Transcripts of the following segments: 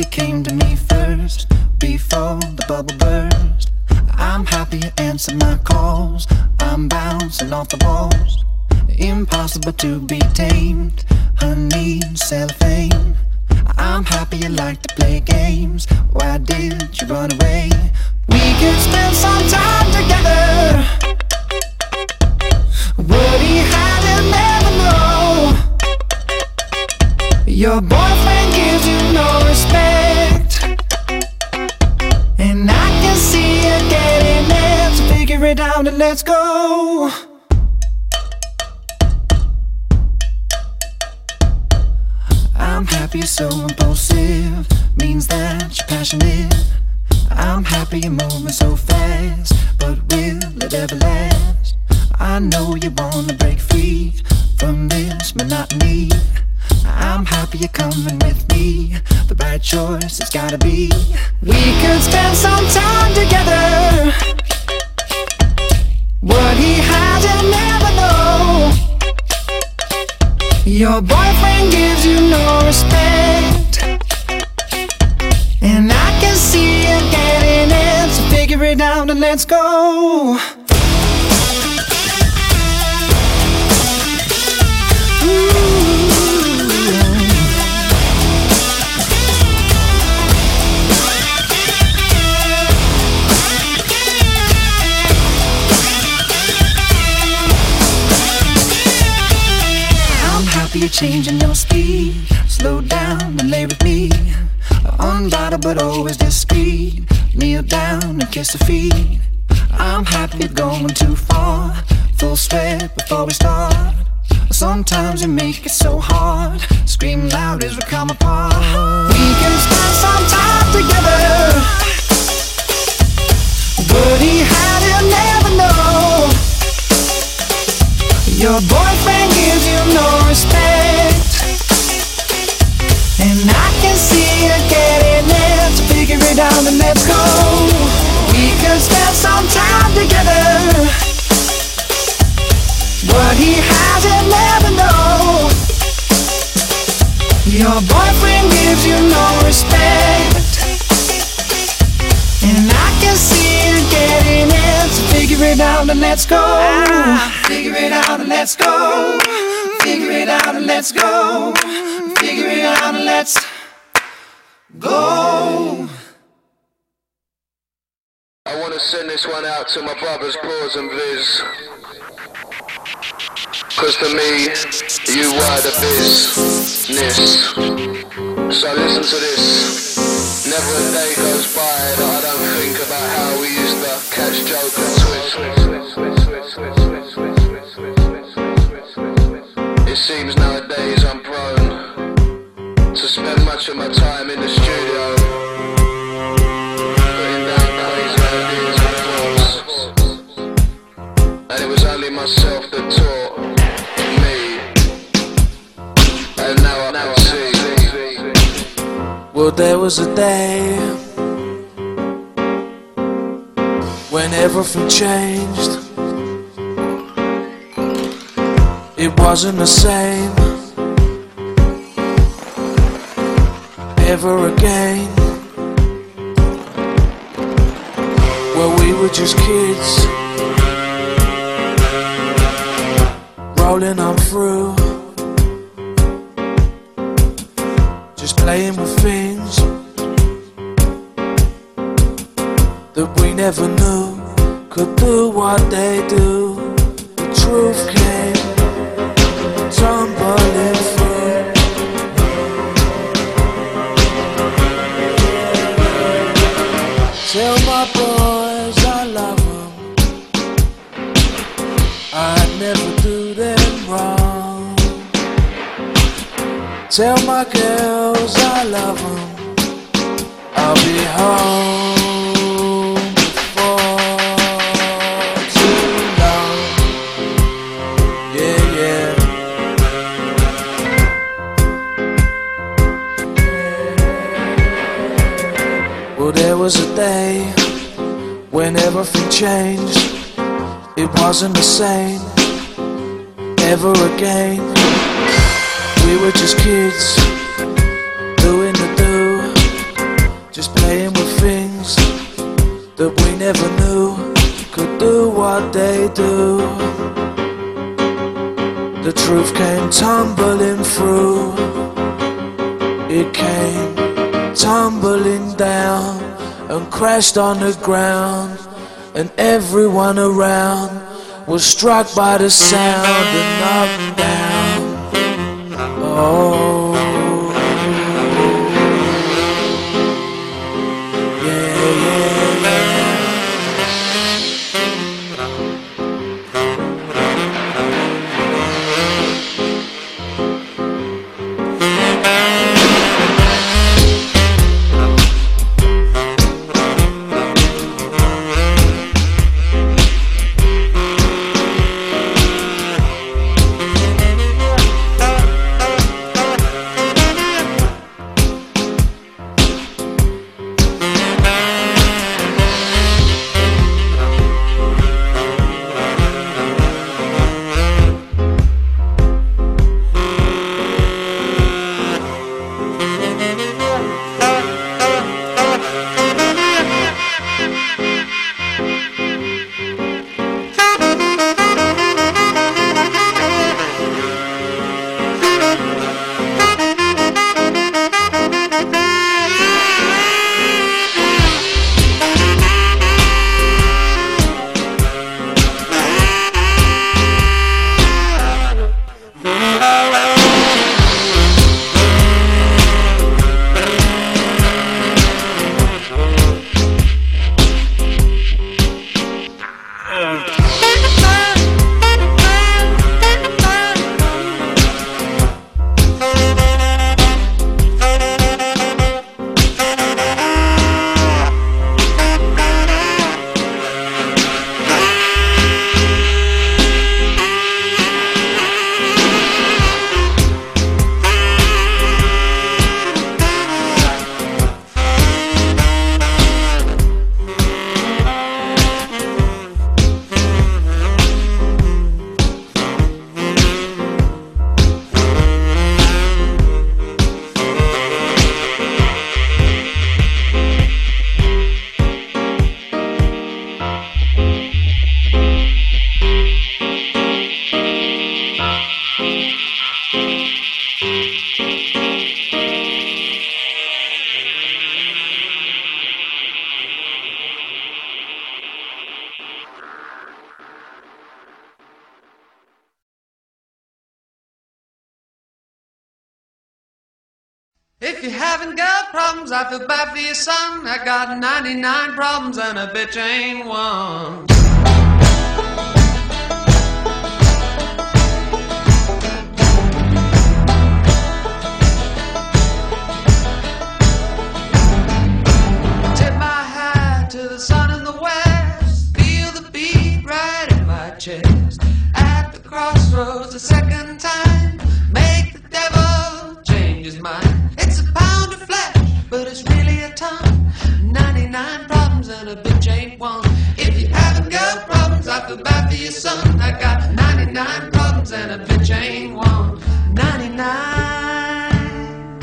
came to me first before the bubble burst. I'm happy you answered my calls. I'm bouncing off the walls. Impossible to be tamed. Honey, cellophane. I'm happy you like to play games. Why did you run away? We could spend some time together. What he had to never know. Your boyfriend gives you no respect. And let's go. I'm happy so impulsive. Means that you're passionate. I'm happy you're moving so fast. But will it ever last? I know you wanna break free from this monotony. I'm happy you're coming with me. The right choice it's gotta be. We could spend some time together. What he had to never know. Your boyfriend gives you no respect. And I can see you getting it. So figure it out and let's go. Changing your speed. Slow down and lay with me. Unbothered but always discreet. Kneel down and kiss her feet. I'm happy going too far. Full sweat before we start. Sometimes you make it so hard. Scream loud as we come apart. We can spend some time together. But he had to never know. Your boyfriend no respect. And I can see you getting it. So figure it out and let's go. We could spend some time together. What he has you never know. Your boyfriend gives you no respect. And I can see you getting it. So figure ah. it out and let's go. Figure it out and let's go. Figure it out and let's go. Figure it out and let's go. I want to send this one out to my brothers, Paws and Viz. Cause to me, you are the business. So listen to this. Never a day goes by that I don't think about how we used to catch joke seems nowadays I'm prone to spend much of my time in the studio. And it was only myself that taught me. And now I can see. Well, there was a day when everything changed. It wasn't the same ever again. Well, we were just kids rolling on through. just playing with things that we never knew could do what they do. The truth came Tell my girls I love them. I'll be home before too long. Yeah, yeah. Well, there was a day when everything changed. It wasn't the same ever again. We were just kids, doing the do, just playing with things that we never knew could do what they do. The truth came tumbling through, it came tumbling down and crashed on the ground, and everyone around was struck by the sound and up. Oh. Problems, I feel bad for your son. I got 99 problems and a bitch ain't one. Tip my hat to the sun in the west. Feel the beat right in my chest. At the crossroads, the second time. Make the devil change his mind. It's a pound of flesh, but it's really a ton. 99 problems and a bitch ain't one. If you haven't got problems, I feel bad for your son. I got 99 problems and a bitch ain't one. 99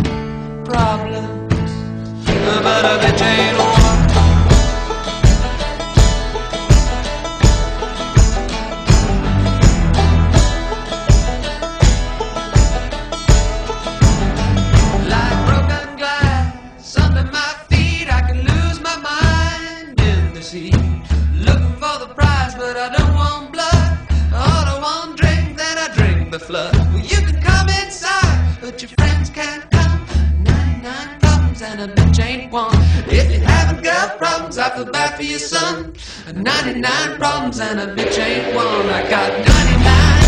problems, but a bitch ain't one. I feel for your son. 99 problems and a bitch ain't one. I got 99. 99.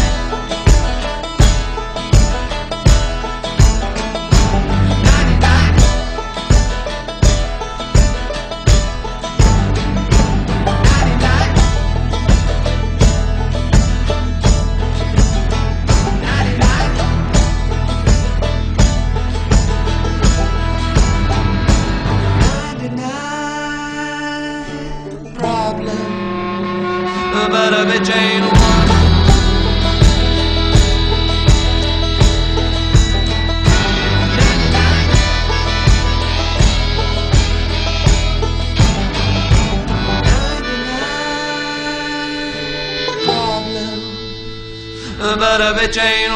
But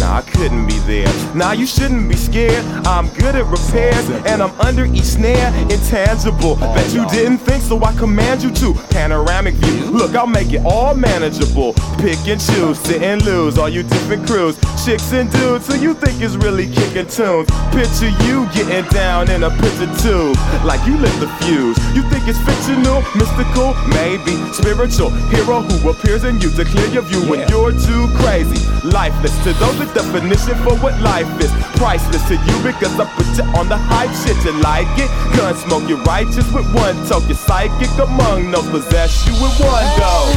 Now you shouldn't be scared. I'm good at repairs, and I'm under each snare, intangible. Oh, bet you didn't think, so I command you to. Panoramic view. Look, I'll make it all manageable. Pick and choose, sit and lose, all you different crews. Chicks and dudes who you think is really kicking tunes. Picture you getting down in a picture tube, like you lit the fuse. You think it's fictional, mystical, maybe spiritual. Hero who appears in you to clear your view when you're too crazy. Lifeless to those with definition definition for what life is. Priceless to you because I put you on the hype shit. You like it? Gun smoke, you're righteous with one. You're psychic among no possess you with one go.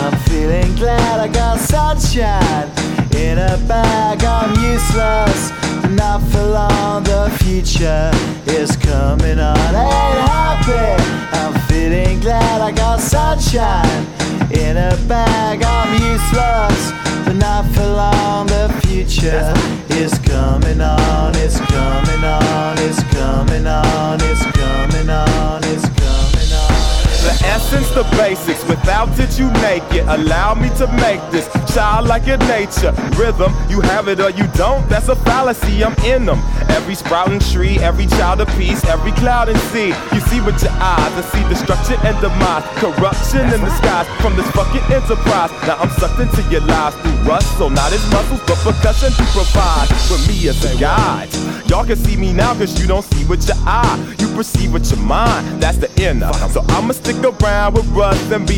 I'm feeling glad I got sunshine in a bag. I'm useless, not for long. The future is coming on. Ain't happy. I'm feeling glad I got sunshine in a bag. I'm useless, but not for long. The future is coming on. It's coming on. It's coming on. It's coming on. It's coming on. The essence, the basics. Without it, you make it. Allow me to make this child like your nature. Rhythm, you have it or you don't. That's a fallacy. I'm in them. Every sprouting tree, every child of peace, every cloud and sea. You see with your eyes and see destruction and demise, corruption in the skies from this fucking enterprise. Now I'm sucked into your lies through rust, so not as muscles, but percussion to provide for me as a guide. Y'all can see me now cause you don't see with your eye. You perceive with your mind, that's the inner. So I'ma stick around with rust and be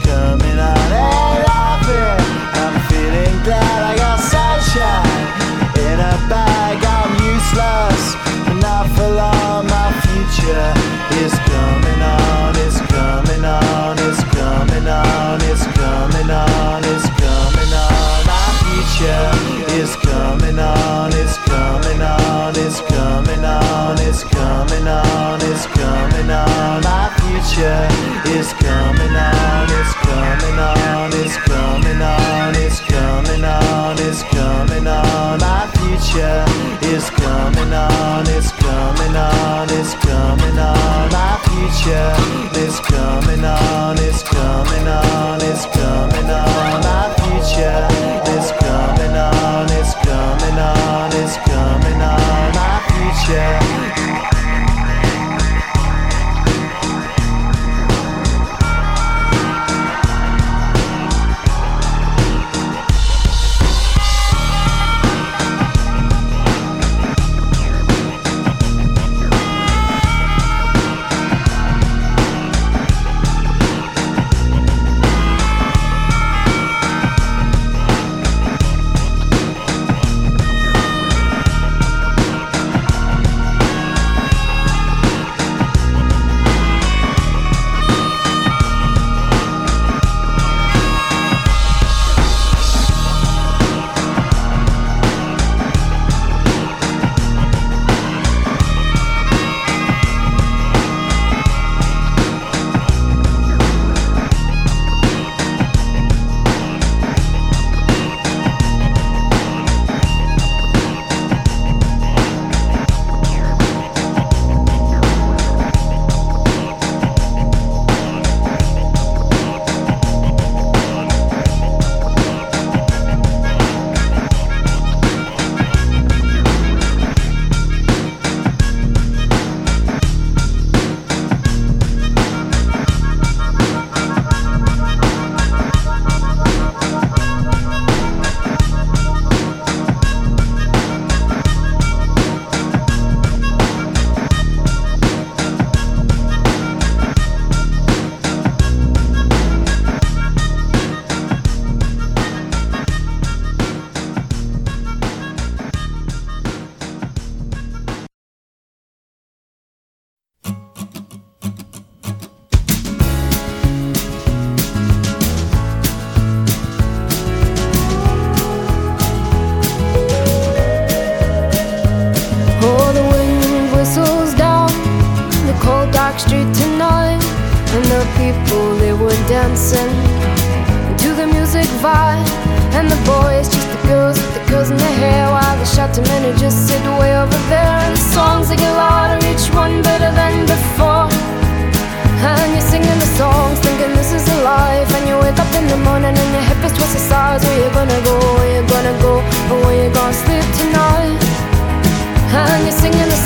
future is coming on.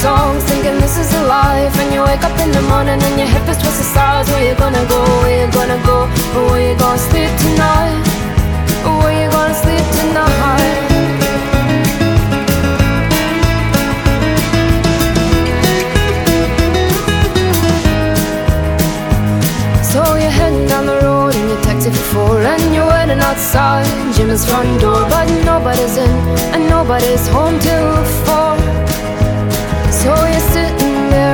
Songs, thinking this is a life. And you wake up in the morning and your hip is the stars. Where you gonna go? Where you gonna go? Where you gonna sleep tonight? Where you gonna sleep tonight? So you're heading down the road in your taxi for And you're waiting outside Jimmy's front door But nobody's in and nobody's home till four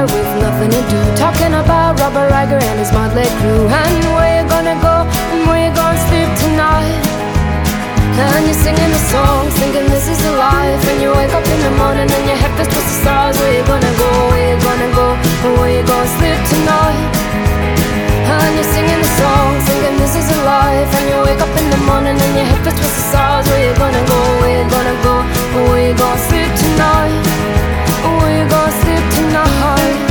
there with nothing to do. Talking about Robert Riger and his motley crew. And where you gonna go? And where you gonna sleep tonight? And you're singing the songs, thinking this is a life. And you wake up in the morning and your head feels towards the stars. Where you gonna go, where you gonna go, and where you gonna sleep tonight? And you're singing the song, thinking this is a life. And you wake up in the morning and your head feels towards the stars. Where you gonna go, where you gonna go, and where you gonna sleep tonight You gonna sleep tonight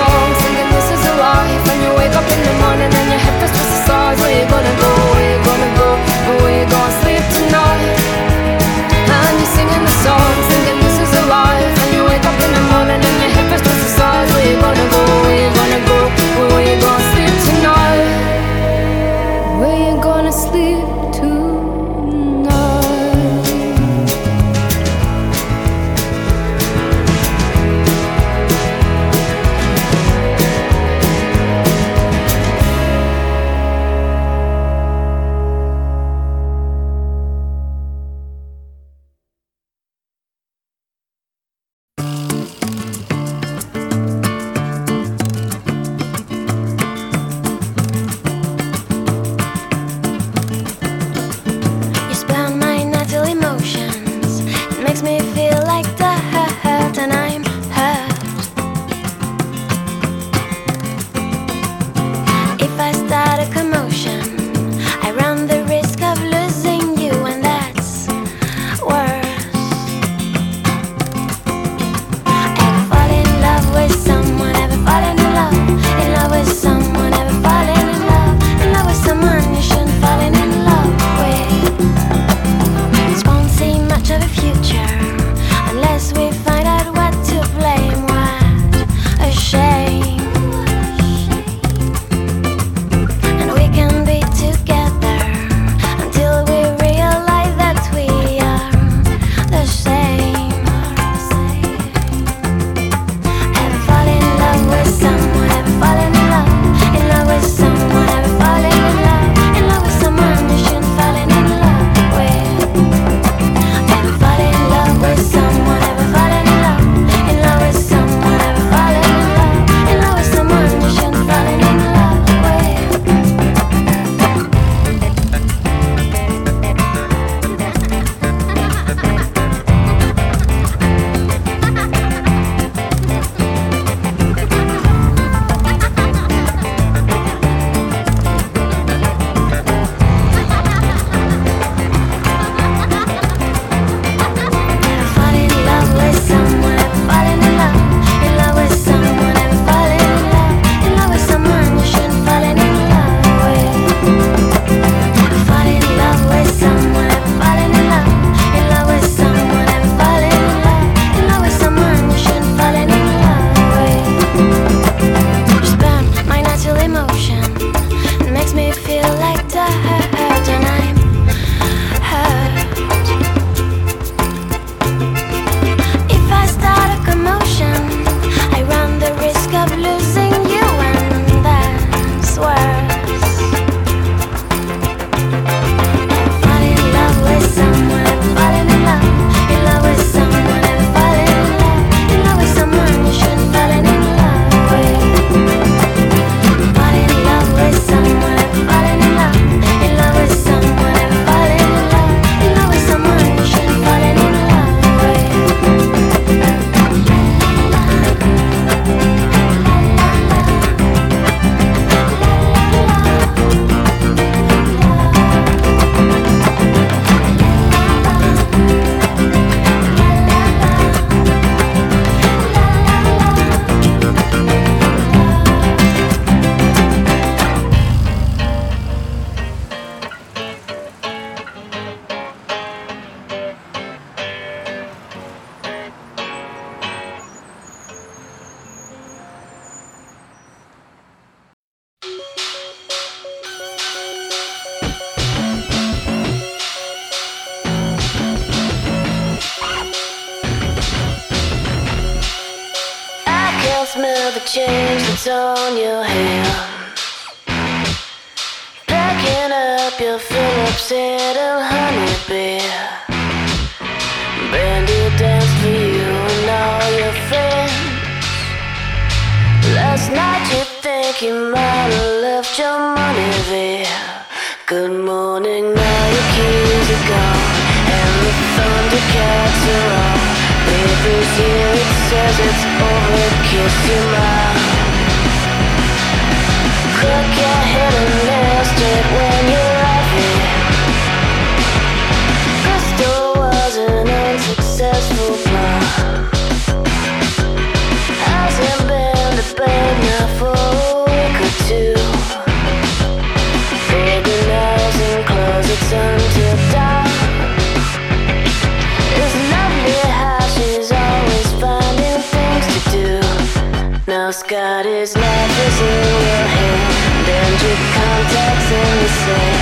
God is mattress in your hand, and your contacts in the sin.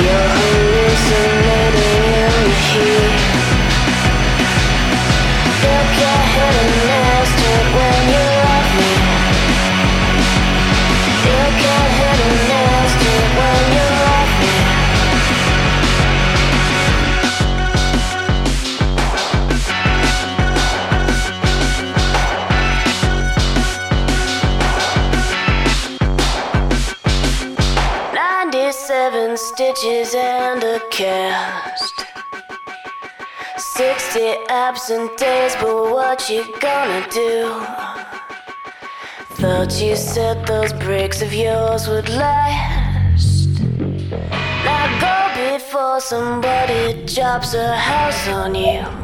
You're hallucinating. and a cast. 60 absent days, but what you gonna do? Thought you said those bricks of yours would last. Now go before somebody drops a house on you.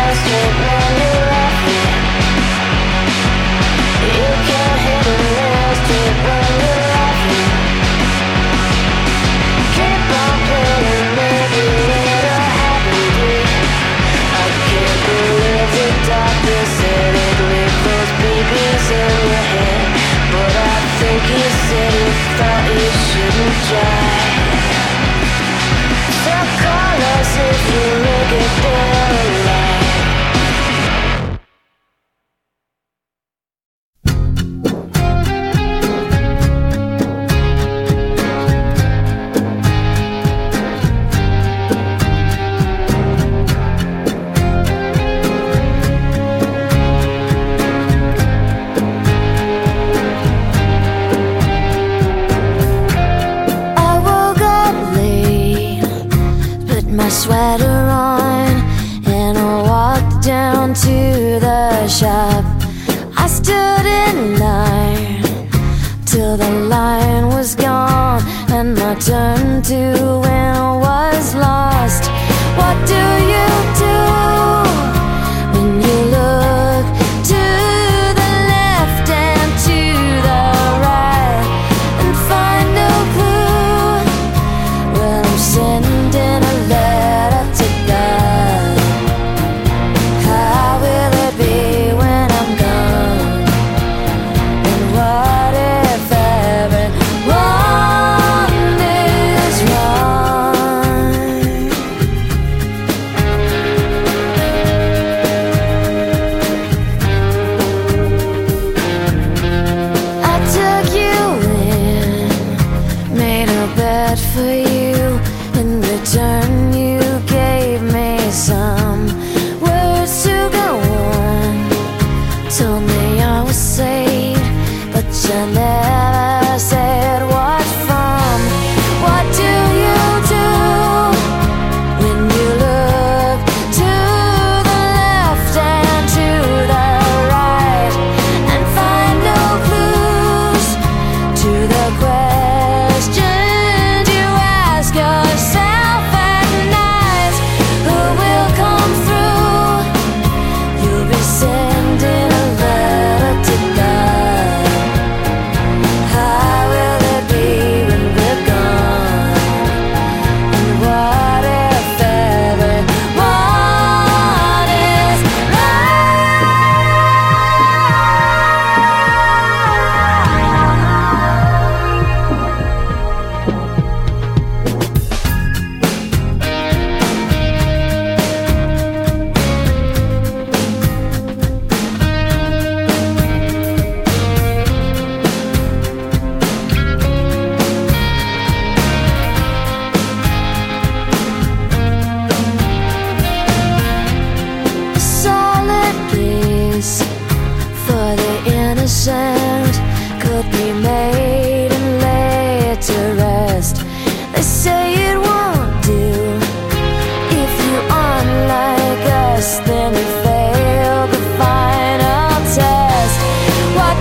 foi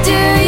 do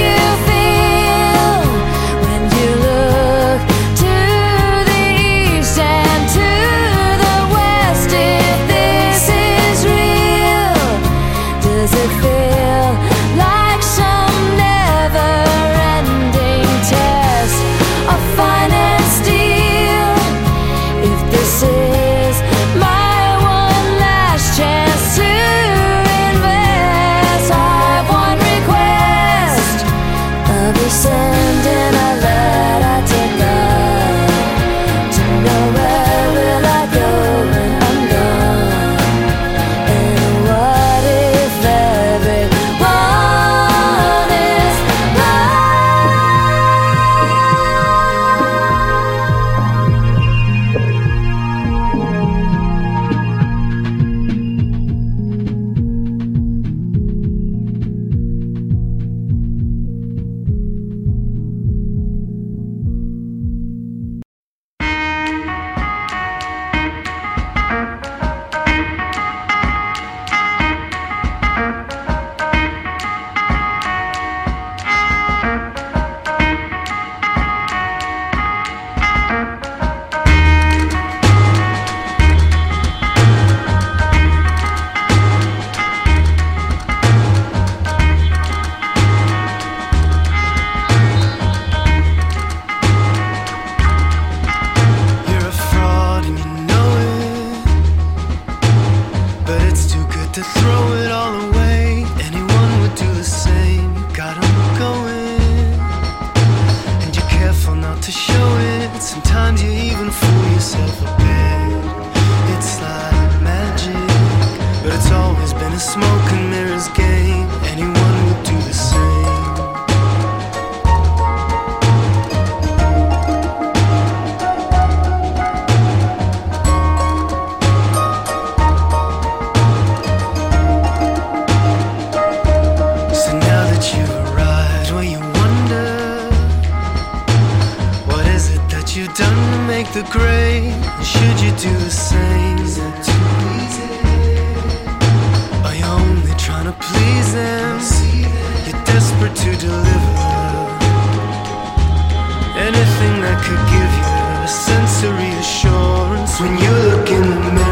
to throw it all away. Anyone would do the same. You got them going, and you're careful not to show it. Sometimes you even fool yourself a bit. It's like magic, but it's always been a smoke and mirrors game. Great. grave? Should you do the same? Is it too easy? Are you only trying to please them? You're desperate to deliver anything that could give you a sense of reassurance when you look in the mirror.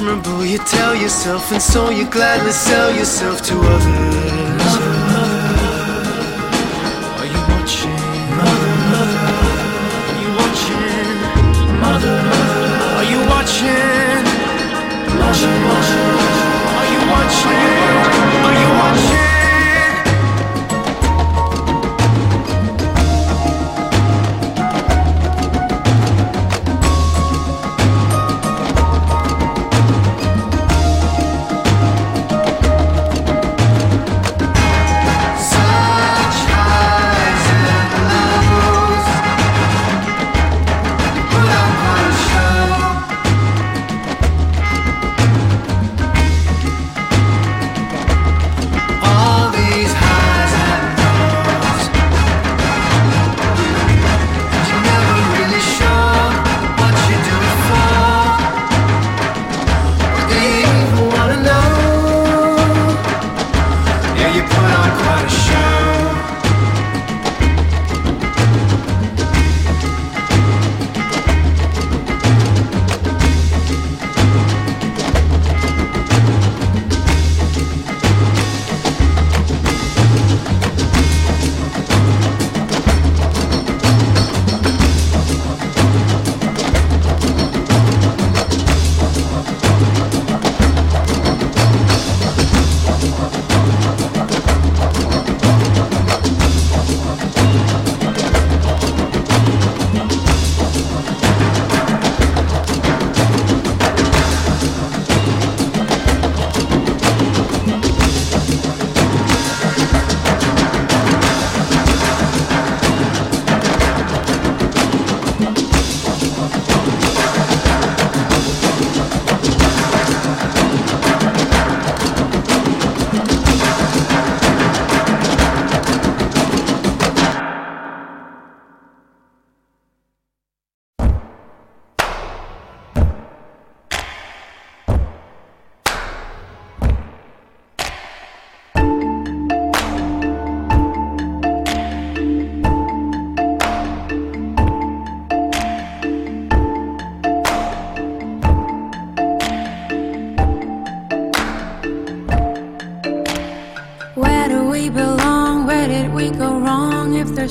admirable, you tell yourself, and so you gladly sell yourself to others.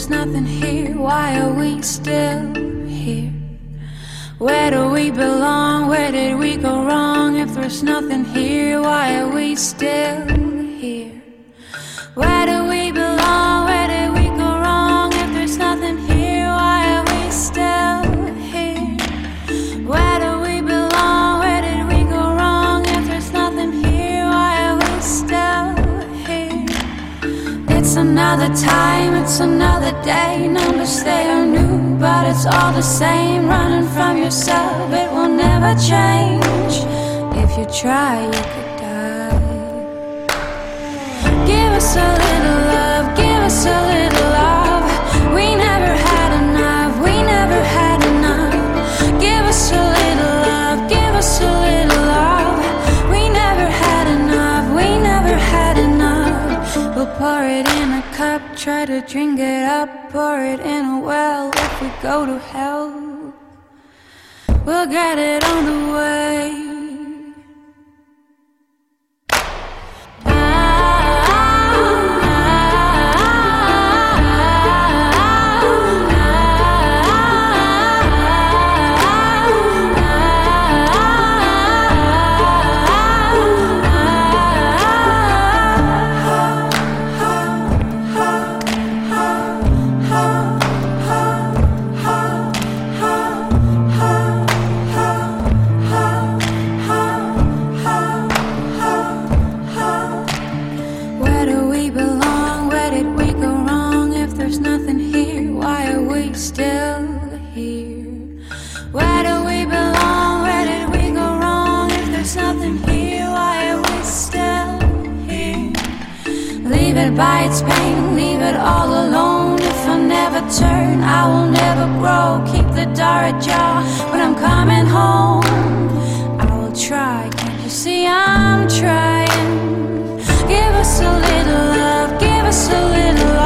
There's nothing here, why are we still here? Where do we belong? Where did we go wrong? If there's nothing here, why are we still here? Where do we belong? Where did we go wrong? If there's nothing here, why are we still here? Where do we belong? Where did we go wrong? If there's nothing here, why are we still here? It's another time, it's another day. Numbers they are new, but it's all the same. Running from yourself, it will never change. If you try, you could die. Give us a little love, give us a little try to drink it up, pour it in a well. If we go to hell, we'll get it on the way. by its pain. Leave it all alone if I never turn. I will never grow. Keep the door ajar when I'm coming home. I will try. Can't you see I'm trying? Give us a little love. Give us a little.